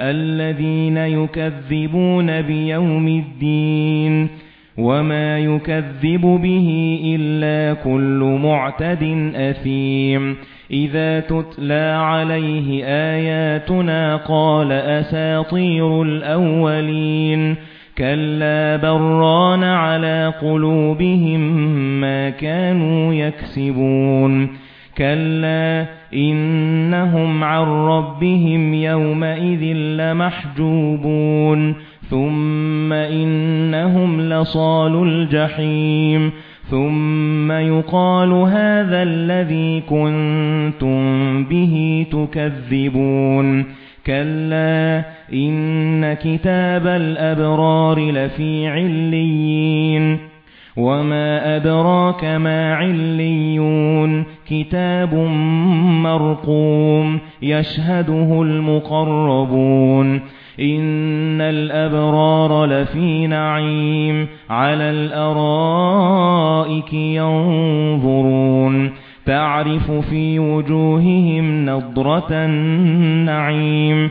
الذين يكذبون بيوم الدين وما يكذب به إلا كل معتد أثيم. إذا تتلى عليه آياتنا قال أساطير الأولين. كلا بران على قلوبهم ما كانوا يكسبون. كلا إنهم عن ربهم يومئذ لمحجوبون ثم إنهم لصال الجحيم ثم يقال هذا الذي كنتم به تكذبون كلا إن كتاب الأبرار لفي عليين وما أدراك ما عليون كتاب مرقوم يشهده المقربون إن الأبرار لفي نعيم على الأرائك ينظرون تعرف في وجوههم نضرة النعيم